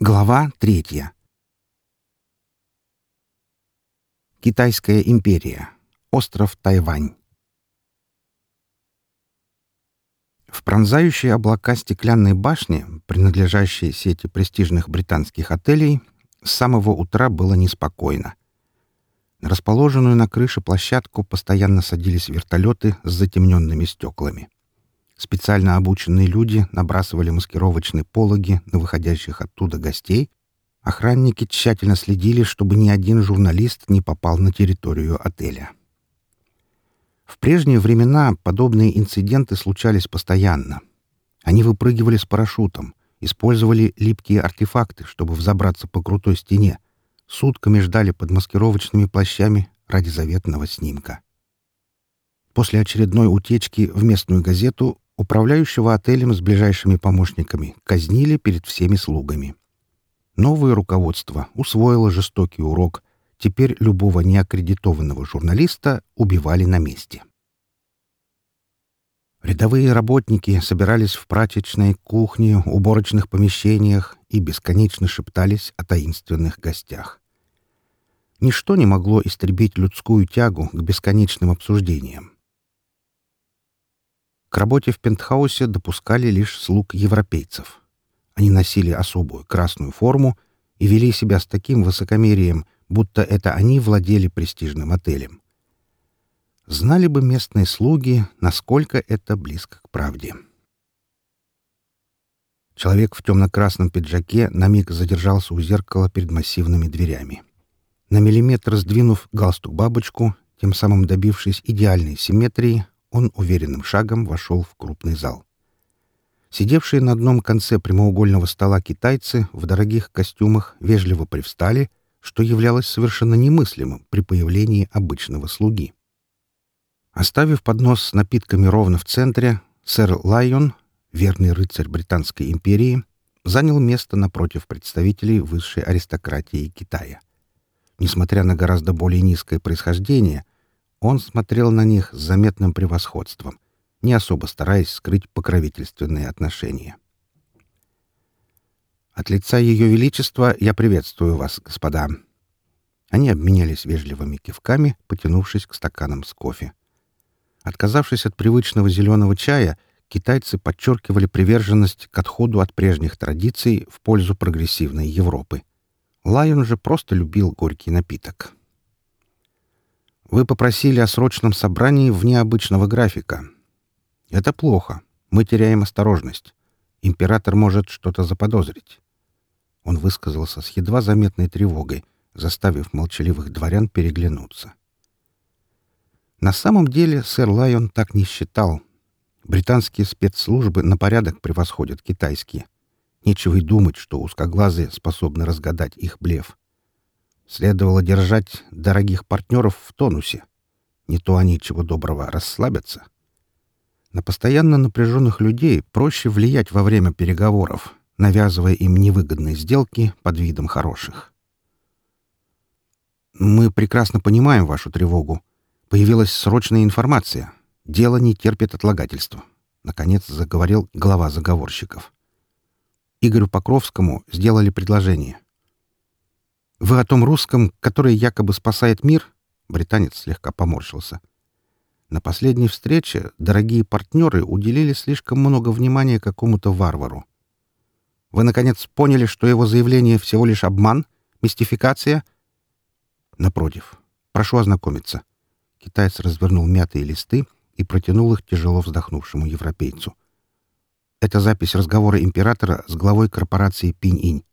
Глава третья. Китайская империя. Остров Тайвань. В пронзающие облака стеклянной башни, принадлежащей сети престижных британских отелей, с самого утра было неспокойно. На расположенную на крыше площадку постоянно садились вертолеты с затемненными стеклами. Специально обученные люди набрасывали маскировочные пологи на выходящих оттуда гостей. Охранники тщательно следили, чтобы ни один журналист не попал на территорию отеля. В прежние времена подобные инциденты случались постоянно. Они выпрыгивали с парашютом, использовали липкие артефакты, чтобы взобраться по крутой стене, сутками ждали под маскировочными плащами ради заветного снимка. После очередной утечки в местную газету Управляющего отелем с ближайшими помощниками казнили перед всеми слугами. Новое руководство усвоило жестокий урок. Теперь любого неаккредитованного журналиста убивали на месте. Рядовые работники собирались в прачечной, кухне, уборочных помещениях и бесконечно шептались о таинственных гостях. Ничто не могло истребить людскую тягу к бесконечным обсуждениям. К работе в пентхаусе допускали лишь слуг европейцев. Они носили особую красную форму и вели себя с таким высокомерием, будто это они владели престижным отелем. Знали бы местные слуги, насколько это близко к правде. Человек в темно-красном пиджаке на миг задержался у зеркала перед массивными дверями. На миллиметр сдвинув галстук-бабочку, тем самым добившись идеальной симметрии, он уверенным шагом вошел в крупный зал. Сидевшие на одном конце прямоугольного стола китайцы в дорогих костюмах вежливо привстали, что являлось совершенно немыслимым при появлении обычного слуги. Оставив поднос с напитками ровно в центре, сэр Лайон, верный рыцарь Британской империи, занял место напротив представителей высшей аристократии Китая. Несмотря на гораздо более низкое происхождение, он смотрел на них с заметным превосходством, не особо стараясь скрыть покровительственные отношения. «От лица Ее Величества я приветствую вас, господа». Они обменялись вежливыми кивками, потянувшись к стаканам с кофе. Отказавшись от привычного зеленого чая, китайцы подчеркивали приверженность к отходу от прежних традиций в пользу прогрессивной Европы. Лайон же просто любил горький напиток. Вы попросили о срочном собрании вне обычного графика. Это плохо. Мы теряем осторожность. Император может что-то заподозрить. Он высказался с едва заметной тревогой, заставив молчаливых дворян переглянуться. На самом деле сэр Лайон так не считал. Британские спецслужбы на порядок превосходят китайские. Нечего и думать, что узкоглазые способны разгадать их блеф. Следовало держать дорогих партнеров в тонусе. Не то они чего доброго расслабятся. На постоянно напряженных людей проще влиять во время переговоров, навязывая им невыгодные сделки под видом хороших. «Мы прекрасно понимаем вашу тревогу. Появилась срочная информация. Дело не терпит отлагательства», — наконец заговорил глава заговорщиков. Игорю Покровскому сделали предложение — «Вы о том русском, который якобы спасает мир?» Британец слегка поморщился. На последней встрече дорогие партнеры уделили слишком много внимания какому-то варвару. Вы, наконец, поняли, что его заявление всего лишь обман, мистификация? Напротив. Прошу ознакомиться. Китаец развернул мятые листы и протянул их тяжело вздохнувшему европейцу. Это запись разговора императора с главой корпорации Пинь-Инь.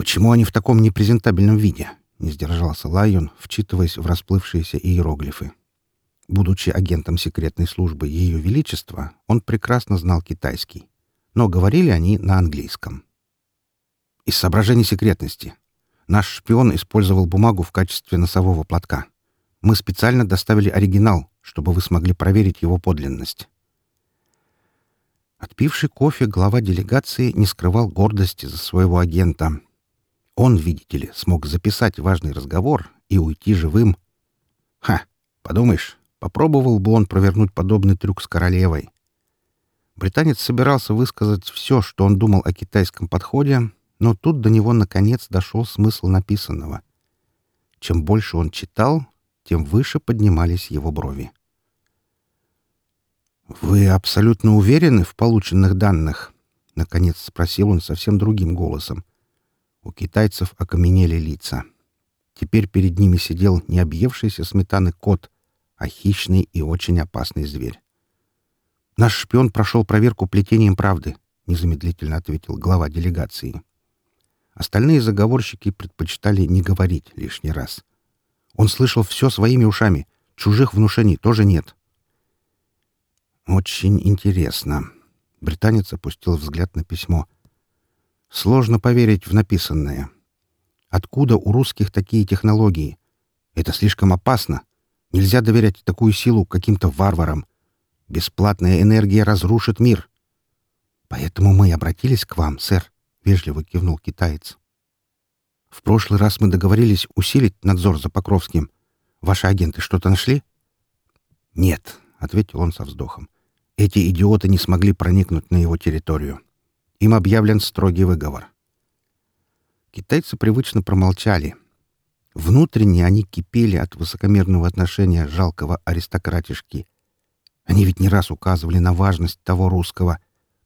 «Почему они в таком непрезентабельном виде?» — не сдержался Лайон, вчитываясь в расплывшиеся иероглифы. Будучи агентом секретной службы Ее Величества, он прекрасно знал китайский, но говорили они на английском. Из соображений секретности. Наш шпион использовал бумагу в качестве носового платка. Мы специально доставили оригинал, чтобы вы смогли проверить его подлинность. Отпивший кофе глава делегации не скрывал гордости за своего агента — он, видите ли, смог записать важный разговор и уйти живым. Ха, подумаешь, попробовал бы он провернуть подобный трюк с королевой. Британец собирался высказать все, что он думал о китайском подходе, Но тут до него наконец дошел смысл написанного. Чем больше он читал, тем выше поднимались его брови. «Вы абсолютно уверены в полученных данных?» — наконец спросил он совсем другим голосом. У китайцев окаменели лица. Теперь перед ними сидел не объевшийся сметаны кот, а хищный и очень опасный зверь. «Наш шпион прошел проверку плетением правды», — незамедлительно ответил глава делегации. Остальные заговорщики предпочитали не говорить лишний раз. Он слышал все своими ушами, чужих внушений тоже нет. «Очень интересно». Британец опустил взгляд на письмо. «Сложно поверить в написанное. Откуда у русских такие технологии? Это слишком опасно. Нельзя доверять такую силу каким-то варварам. Бесплатная энергия разрушит мир». «Поэтому мы обратились к вам, сэр», — вежливо кивнул китаец. «В прошлый раз мы договорились усилить надзор за Покровским. Ваши агенты что-то нашли?» «Нет», — ответил он со вздохом. Эти идиоты не смогли проникнуть на его территорию. Им объявлен строгий выговор. Китайцы привычно промолчали. Внутренне они кипели от высокомерного отношения жалкого аристократишки. Они ведь не раз указывали на важность того русского,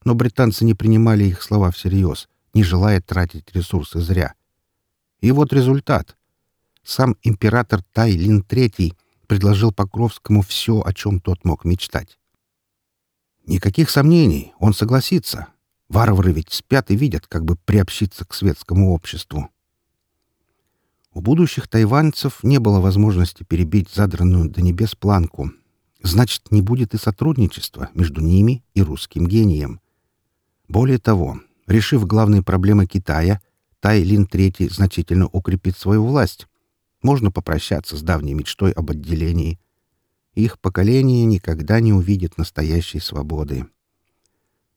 но британцы не принимали их слова всерьез, не желая тратить ресурсы зря. И вот результат. Сам император Тай Лин III предложил Покровскому все, о чем тот мог мечтать. Никаких сомнений, он согласится. Варвары ведь спят и видят, как бы приобщиться к светскому обществу. У будущих тайваньцев не было возможности перебить задранную до небес планку. Значит, не будет и сотрудничества между ними и русским гением. Более того, решив главные проблемы Китая, Тай Лин III значительно укрепит свою власть. Можно попрощаться с давней мечтой об отделении – их поколение никогда не увидит настоящей свободы.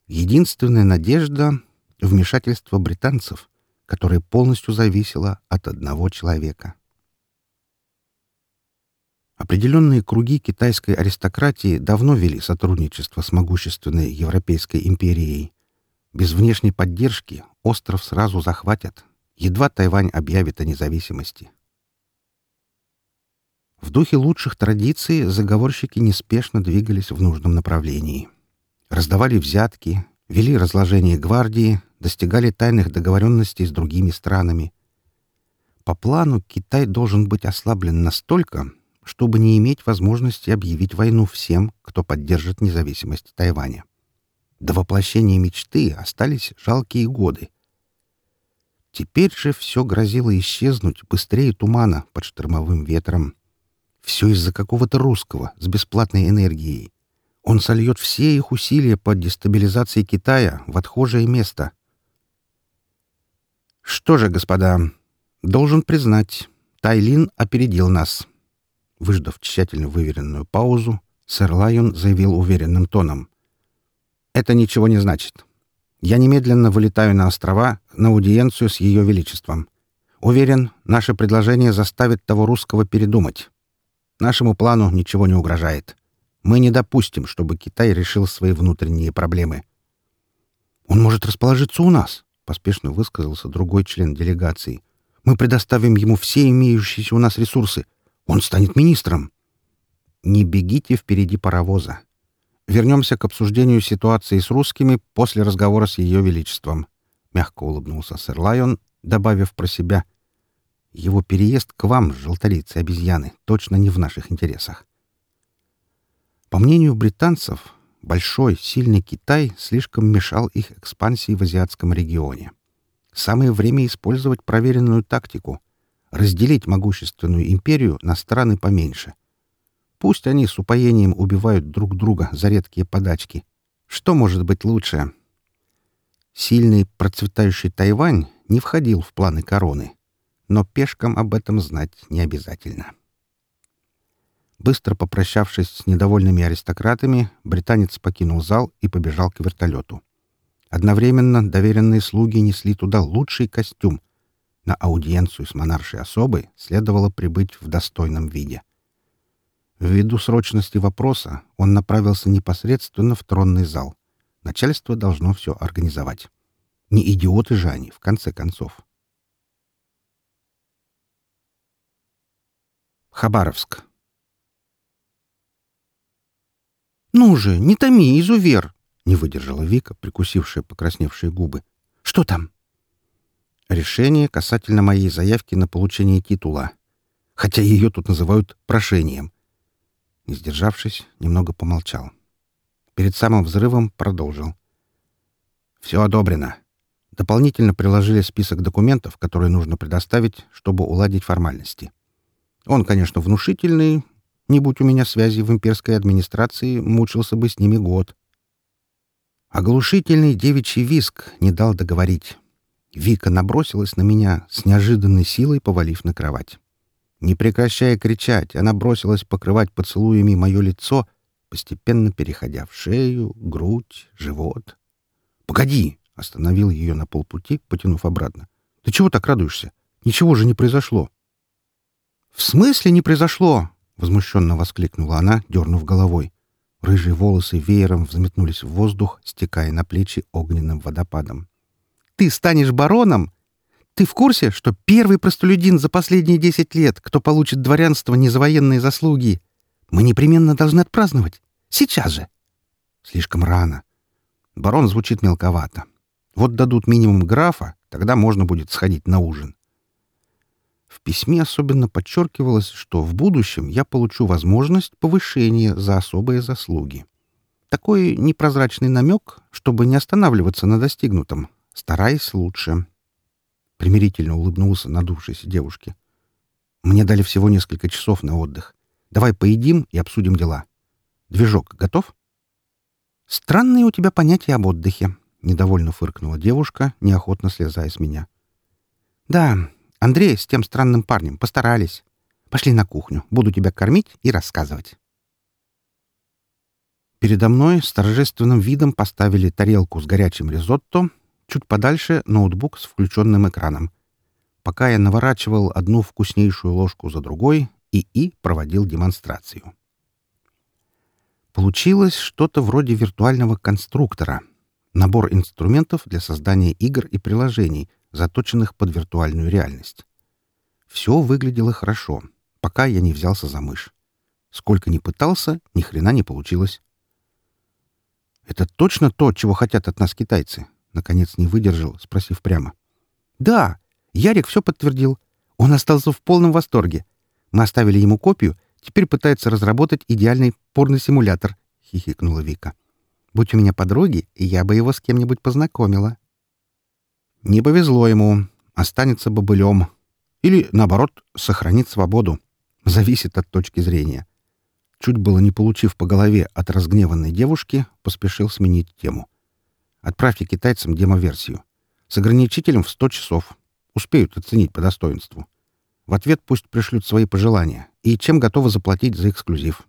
Единственная надежда — вмешательство британцев, которое полностью зависело от одного человека. Определенные круги китайской аристократии давно вели сотрудничество с могущественной Европейской империей. Без внешней поддержки остров сразу захватят, едва Тайвань объявит о независимости. В духе лучших традиций заговорщики неспешно двигались в нужном направлении. Раздавали взятки, вели разложение гвардии, достигали тайных договоренностей с другими странами. По плану Китай должен быть ослаблен настолько, чтобы не иметь возможности объявить войну всем, кто поддержит независимость Тайваня. До воплощения мечты остались жалкие годы. Теперь же все грозило исчезнуть быстрее тумана под штормовым ветром. Все из-за какого-то русского с бесплатной энергией. Он сольет все их усилия по дестабилизации Китая в отхожее место. Что же, господа, должен признать, Тайлин опередил нас. Выждав тщательно выверенную паузу, сэр Лайон заявил уверенным тоном. «Это ничего не значит. Я немедленно вылетаю на острова на аудиенцию с Ее Величеством. Уверен, наше предложение заставит того русского передумать. Нашему плану ничего не угрожает. Мы не допустим, чтобы Китай решил свои внутренние проблемы. Он может расположиться у нас, поспешно высказался другой член делегации. Мы предоставим ему все имеющиеся у нас ресурсы. Он станет министром. Не бегите впереди паровоза. Вернемся к обсуждению ситуации с русскими после разговора с Ее Величеством. Мягко улыбнулся сэр Лайон, добавив про себя — его переезд к вам, желтолицы обезьяны, точно не в наших интересах. По мнению британцев, большой, сильный Китай слишком мешал их экспансии в азиатском регионе. Самое время использовать проверенную тактику — разделить могущественную империю на страны поменьше. Пусть они с упоением убивают друг друга за редкие подачки. Что может быть лучше? Сильный процветающий Тайвань не входил в планы короны — но пешкам об этом знать не обязательно. Быстро попрощавшись с недовольными аристократами, британец покинул зал и побежал к вертолету. Одновременно доверенные слуги несли туда лучший костюм. На аудиенцию с монаршей особой следовало прибыть в достойном виде. Ввиду срочности вопроса он направился непосредственно в тронный зал. Начальство должно все организовать. Не идиоты же они, в конце концов. Хабаровск. «Ну же, не томи, изувер!» — не выдержала Вика, прикусившая покрасневшие губы. «Что там?» «Решение касательно моей заявки на получение титула. Хотя ее тут называют прошением». Не сдержавшись, немного помолчал. Перед самым взрывом продолжил. «Все одобрено. Дополнительно приложили список документов, которые нужно предоставить, чтобы уладить формальности. Он, конечно, внушительный. Не будь у меня связи в имперской администрации, мучился бы с ними год. Оглушительный девичий виск не дал договорить. Вика набросилась на меня, с неожиданной силой повалив на кровать. Не прекращая кричать, она бросилась покрывать поцелуями мое лицо, постепенно переходя в шею, грудь, живот. «Погоди!» — остановил ее на полпути, потянув обратно. «Ты чего так радуешься? Ничего же не произошло!» «В смысле не произошло?» — возмущенно воскликнула она, дернув головой. Рыжие волосы веером взметнулись в воздух, стекая на плечи огненным водопадом. «Ты станешь бароном? Ты в курсе, что первый простолюдин за последние десять лет, кто получит дворянство не за военные заслуги? Мы непременно должны отпраздновать. Сейчас же!» «Слишком рано. Барон звучит мелковато. Вот дадут минимум графа, тогда можно будет сходить на ужин. В письме особенно подчеркивалось, что в будущем я получу возможность повышения за особые заслуги. Такой непрозрачный намек, чтобы не останавливаться на достигнутом, стараясь лучше. Примирительно улыбнулся надувшейся девушке. «Мне дали всего несколько часов на отдых. Давай поедим и обсудим дела. Движок готов?» «Странные у тебя понятия об отдыхе», — недовольно фыркнула девушка, неохотно слезая с меня. «Да, Андрей с тем странным парнем постарались. Пошли на кухню. Буду тебя кормить и рассказывать. Передо мной с торжественным видом поставили тарелку с горячим ризотто, чуть подальше ноутбук с включенным экраном. Пока я наворачивал одну вкуснейшую ложку за другой, ИИ проводил демонстрацию. Получилось что-то вроде виртуального конструктора. Набор инструментов для создания игр и приложений, заточенных под виртуальную реальность. Все выглядело хорошо, пока я не взялся за мышь. Сколько ни пытался, ни хрена не получилось. «Это точно то, чего хотят от нас китайцы?» Наконец не выдержал, спросив прямо. «Да, Ярик все подтвердил. Он остался в полном восторге. Мы оставили ему копию, теперь пытается разработать идеальный порносимулятор», — хихикнула Вика. «Будь у меня подруги, я бы его с кем-нибудь познакомила». Не повезло ему, останется бобылем. Или, наоборот, сохранит свободу. Зависит от точки зрения. Чуть было не получив по голове от разгневанной девушки, поспешил сменить тему. Отправьте китайцам демоверсию. С ограничителем в 100 часов. Успеют оценить по достоинству. В ответ пусть пришлют свои пожелания и чем готовы заплатить за эксклюзив.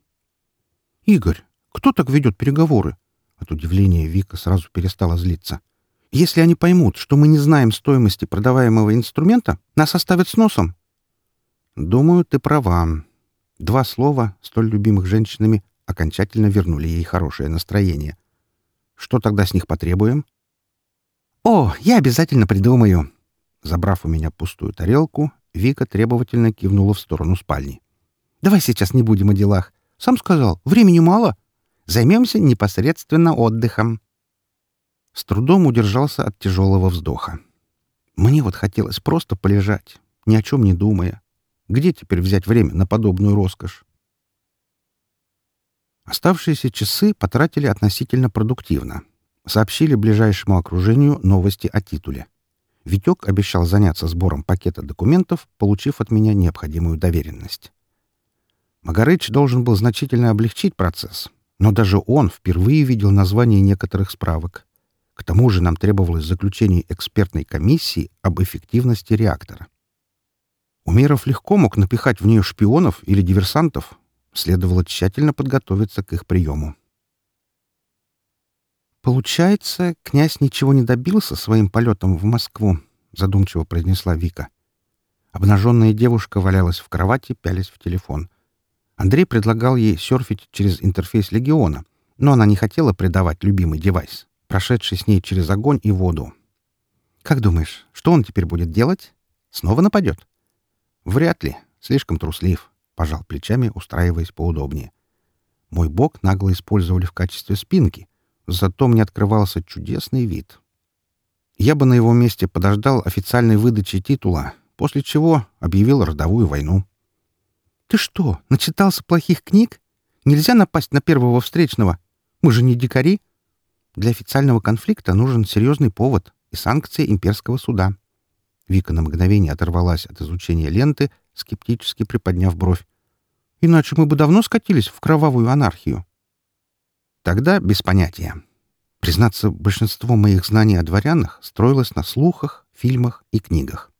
«Игорь, кто так ведет переговоры?» От удивления Вика сразу перестала злиться. Если они поймут, что мы не знаем стоимости продаваемого инструмента, нас оставят с носом. Думаю, ты права. Два слова, столь любимых женщинами, окончательно вернули ей хорошее настроение. Что тогда с них потребуем? О, я обязательно придумаю. Забрав у меня пустую тарелку, Вика требовательно кивнула в сторону спальни. Давай сейчас не будем о делах. Сам сказал, времени мало. Займемся непосредственно отдыхом. С трудом удержался от тяжелого вздоха. Мне вот хотелось просто полежать, ни о чем не думая. Где теперь взять время на подобную роскошь? Оставшиеся часы потратили относительно продуктивно. Сообщили ближайшему окружению новости о титуле. Витек обещал заняться сбором пакета документов, получив от меня необходимую доверенность. Магарыч должен был значительно облегчить процесс, но даже он впервые видел название некоторых справок. К тому же нам требовалось заключение экспертной комиссии об эффективности реактора. Умеров легко мог напихать в нее шпионов или диверсантов. Следовало тщательно подготовиться к их приему. «Получается, князь ничего не добился своим полетом в Москву», — задумчиво произнесла Вика. Обнаженная девушка валялась в кровати, пялись в телефон. Андрей предлагал ей серфить через интерфейс Легиона, но она не хотела предавать любимый девайс прошедший с ней через огонь и воду. Как думаешь, что он теперь будет делать? Снова нападет? Вряд ли. Слишком труслив. Пожал плечами, устраиваясь поудобнее. Мой бок нагло использовали в качестве спинки, зато мне открывался чудесный вид. Я бы на его месте подождал официальной выдачи титула, после чего объявил родовую войну. «Ты что, начитался плохих книг? Нельзя напасть на первого встречного. Мы же не дикари. Для официального конфликта нужен серьезный повод и санкции имперского суда». Вика на мгновение оторвалась от изучения ленты, скептически приподняв бровь. «Иначе мы бы давно скатились в кровавую анархию». Тогда без понятия. Признаться, большинство моих знаний о дворянах строилось на слухах, фильмах и книгах.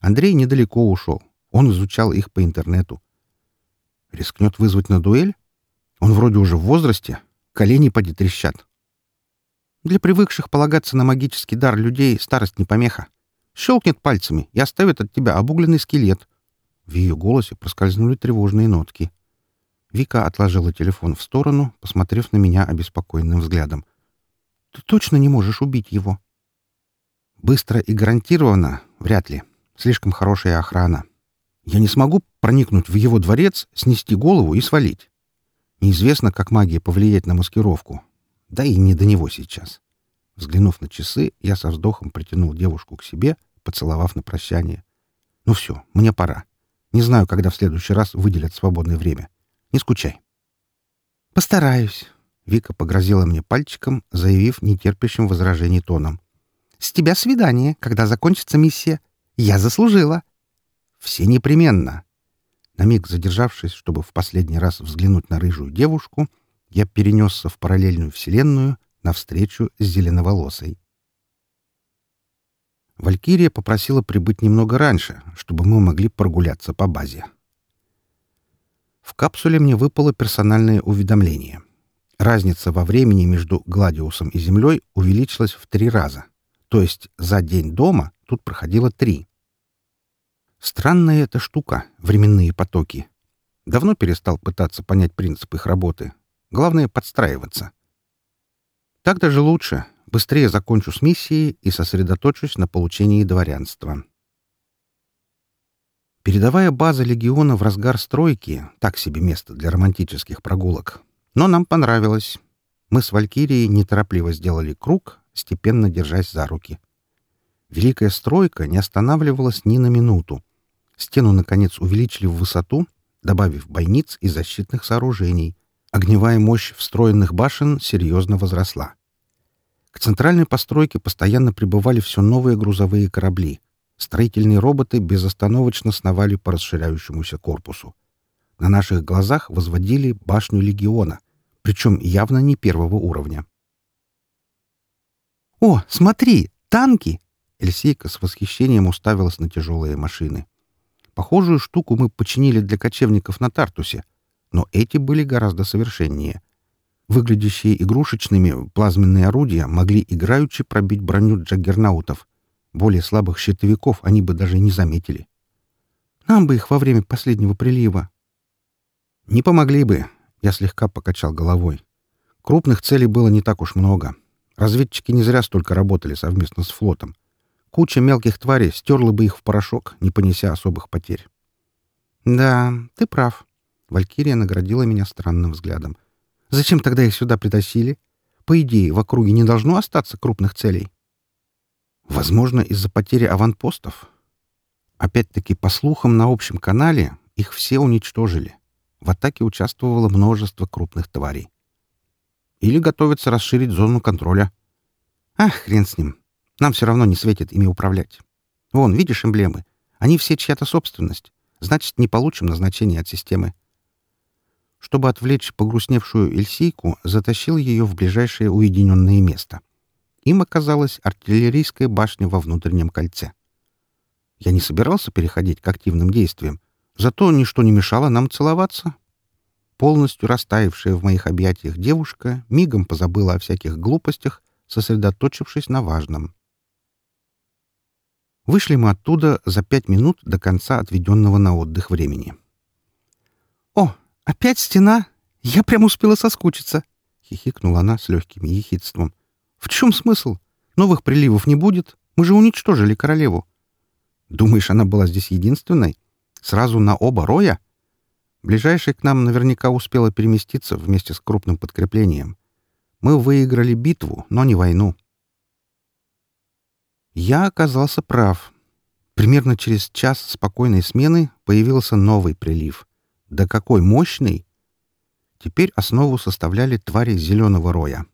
Андрей недалеко ушел. Он изучал их по интернету. Рискнет вызвать на дуэль? Он вроде уже в возрасте. Колени поди трещат. Для привыкших полагаться на магический дар людей старость не помеха. Щелкнет пальцами и оставит от тебя обугленный скелет. В ее голосе проскользнули тревожные нотки. Вика отложила телефон в сторону, посмотрев на меня обеспокоенным взглядом. «Ты точно не можешь убить его?» «Быстро и гарантированно? Вряд ли. Слишком хорошая охрана. Я не смогу проникнуть в его дворец, снести голову и свалить. Неизвестно, как магия повлияет на маскировку. Да и не до него сейчас». Взглянув на часы, я со вздохом притянул девушку к себе, поцеловав на прощание. «Ну все, мне пора. Не знаю, когда в следующий раз выделят свободное время. Не скучай». «Постараюсь», — Вика погрозила мне пальчиком, заявив нетерпящим возражений тоном. «С тебя свидание, когда закончится миссия. Я заслужила». «Все непременно». На миг задержавшись, чтобы в последний раз взглянуть на рыжую девушку, я перенесся в параллельную вселенную навстречу с зеленоволосой. Валькирия попросила прибыть немного раньше, чтобы мы могли прогуляться по базе. В капсуле мне выпало персональное уведомление. Разница во времени между Гладиусом и Землей увеличилась в три раза. То есть за день дома тут проходило три. Странная эта штука — временные потоки. Давно перестал пытаться понять принцип их работы. Главное — подстраиваться. Так даже лучше. Быстрее закончу с миссией и сосредоточусь на получении дворянства. Передовая база легиона в разгар стройки — так себе место для романтических прогулок. Но нам понравилось. Мы с Валькирией неторопливо сделали круг, степенно держась за руки. Великая стройка не останавливалась ни на минуту. Стену, наконец, увеличили в высоту, добавив бойниц и защитных сооружений. Огневая мощь встроенных башен серьезно возросла. К центральной постройке постоянно прибывали все новые грузовые корабли. Строительные роботы безостановочно сновали по расширяющемуся корпусу. На наших глазах возводили башню легиона, причем явно не первого уровня. «О, смотри, танки!» Эльсейка с восхищением уставилась на тяжелые машины. Похожую штуку мы починили для кочевников на Тартусе, но эти были гораздо совершеннее. Выглядящие игрушечными плазменные орудия могли играючи пробить броню джаггернаутов — более слабых щитовиков они бы даже не заметили. Нам бы их во время последнего прилива. Не помогли бы, я слегка покачал головой. Крупных целей было не так уж много. Разведчики не зря столько работали совместно с флотом. Куча мелких тварей стерла бы их в порошок, не понеся особых потерь. «Да, ты прав». Валькирия наградила меня странным взглядом. «Зачем тогда их сюда притащили? По идее, в округе не должно остаться крупных целей». Возможно, из-за потери аванпостов. Опять-таки, по слухам на общем канале, их все уничтожили. В атаке участвовало множество крупных тварей. Или готовятся расширить зону контроля. Ах, хрен с ним. Нам все равно не светит ими управлять. Вон, видишь эмблемы? Они все чья-то собственность. Значит, не получим назначения от системы. Чтобы отвлечь погрустневшую Эльсийку, затащил ее в ближайшее уединенное место. Им оказалась артиллерийская башня во внутреннем кольце. Я не собирался переходить к активным действиям, зато ничто не мешало нам целоваться. Полностью растаявшая в моих объятиях девушка мигом позабыла о всяких глупостях, сосредоточившись на важном. Вышли мы оттуда за пять минут до конца отведенного на отдых времени. «О, опять стена? Я прям успела соскучиться!» — хихикнула она с легким ехидством. В чем смысл? Новых приливов не будет, Мы же уничтожили королеву. Думаешь, она была здесь единственной? Сразу на оба роя? Ближайший к нам наверняка успела переместиться вместе с крупным подкреплением. Мы выиграли битву, но не войну. Я оказался прав. Примерно через час спокойной смены появился новый прилив. Да какой мощный! Теперь основу составляли твари зеленого роя.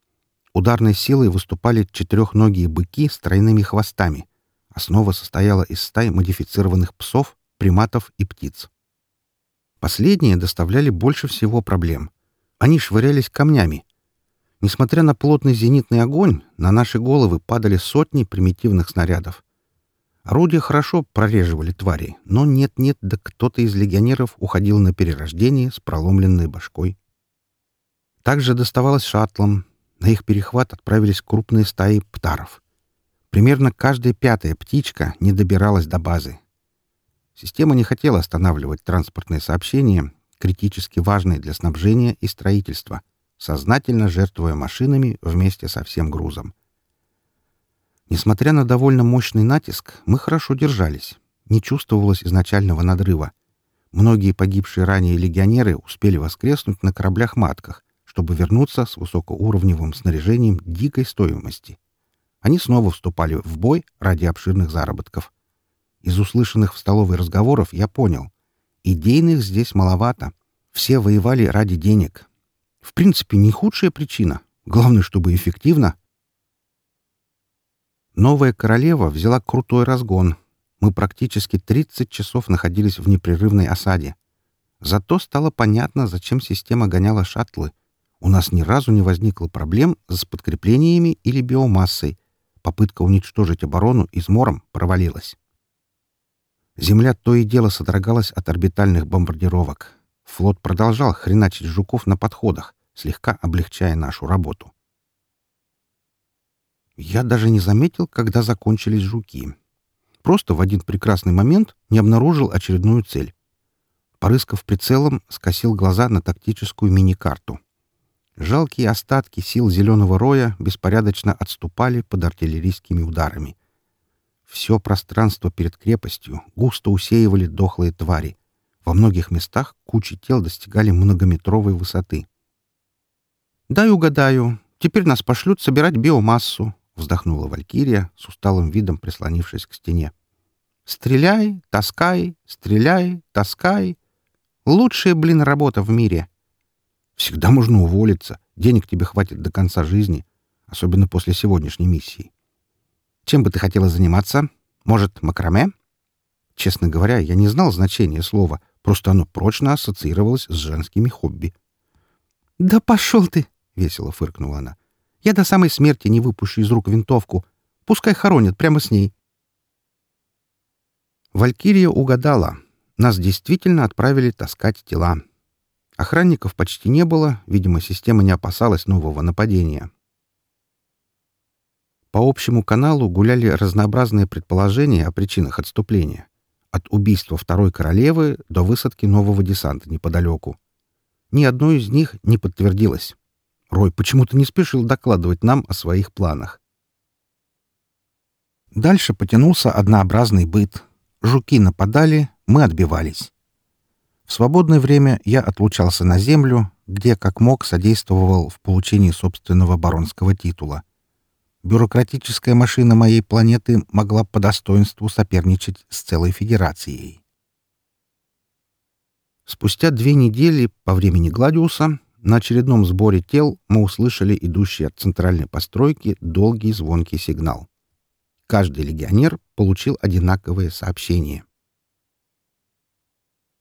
Ударной силой выступали четырехногие быки с тройными хвостами. Основа состояла из стай модифицированных псов, приматов и птиц. Последние доставляли больше всего проблем. Они швырялись камнями. Несмотря на плотный зенитный огонь, на наши головы падали сотни примитивных снарядов. Орудия хорошо прореживали твари, но нет-нет, да кто-то из легионеров уходил на перерождение с проломленной башкой. Также доставалось шаттлам, на их перехват отправились крупные стаи птаров. Примерно каждая пятая птичка не добиралась до базы. Система не хотела останавливать транспортные сообщения, критически важные для снабжения и строительства, сознательно жертвуя машинами вместе со всем грузом. Несмотря на довольно мощный натиск, мы хорошо держались. Не чувствовалось изначального надрыва. Многие погибшие ранее легионеры успели воскреснуть на кораблях-матках, чтобы вернуться с высокоуровневым снаряжением дикой стоимости. Они снова вступали в бой ради обширных заработков. Из услышанных в столовой разговоров я понял. Идейных здесь маловато. Все воевали ради денег. В принципе, не худшая причина. Главное, чтобы эффективно. Новая королева взяла крутой разгон. Мы практически 30 часов находились в непрерывной осаде. Зато стало понятно, зачем система гоняла шаттлы — у нас ни разу не возникло проблем с подкреплениями или биомассой. Попытка уничтожить оборону измором провалилась. Земля то и дело содрогалась от орбитальных бомбардировок. Флот продолжал хреначить жуков на подходах, слегка облегчая нашу работу. Я даже не заметил, когда закончились жуки. Просто в один прекрасный момент не обнаружил очередную цель. Порыскав прицелом, скосил глаза на тактическую мини-карту — Жалкие остатки сил Зеленого Роя беспорядочно отступали под артиллерийскими ударами. Все пространство перед крепостью густо усеивали дохлые твари. Во многих местах кучи тел достигали многометровой высоты. «Дай угадаю. Теперь нас пошлют собирать биомассу», — вздохнула Валькирия, с усталым видом прислонившись к стене. «Стреляй, таскай, стреляй, таскай. Лучшая, блин, работа в мире». Всегда можно уволиться. Денег тебе хватит до конца жизни, особенно после сегодняшней миссии. Чем бы ты хотела заниматься? Может, макраме? Честно говоря, я не знал значения слова, просто оно прочно ассоциировалось с женскими хобби. «Да пошел ты!» — весело фыркнула она. «Я до самой смерти не выпущу из рук винтовку. Пускай хоронят прямо с ней». Валькирия угадала. Нас действительно отправили таскать тела. Охранников почти не было, видимо, система не опасалась нового нападения. По общему каналу гуляли разнообразные предположения о причинах отступления. От убийства второй королевы до высадки нового десанта неподалеку. Ни одно из них не подтвердилось. Рой почему-то не спешил докладывать нам о своих планах. Дальше потянулся однообразный быт. Жуки нападали, мы отбивались. В свободное время я отлучался на землю, где, как мог, содействовал в получении собственного баронского титула. Бюрократическая машина моей планеты могла по достоинству соперничать с целой федерацией. Спустя две недели по времени Гладиуса на очередном сборе тел мы услышали идущий от центральной постройки долгий звонкий сигнал. Каждый легионер получил одинаковое сообщение —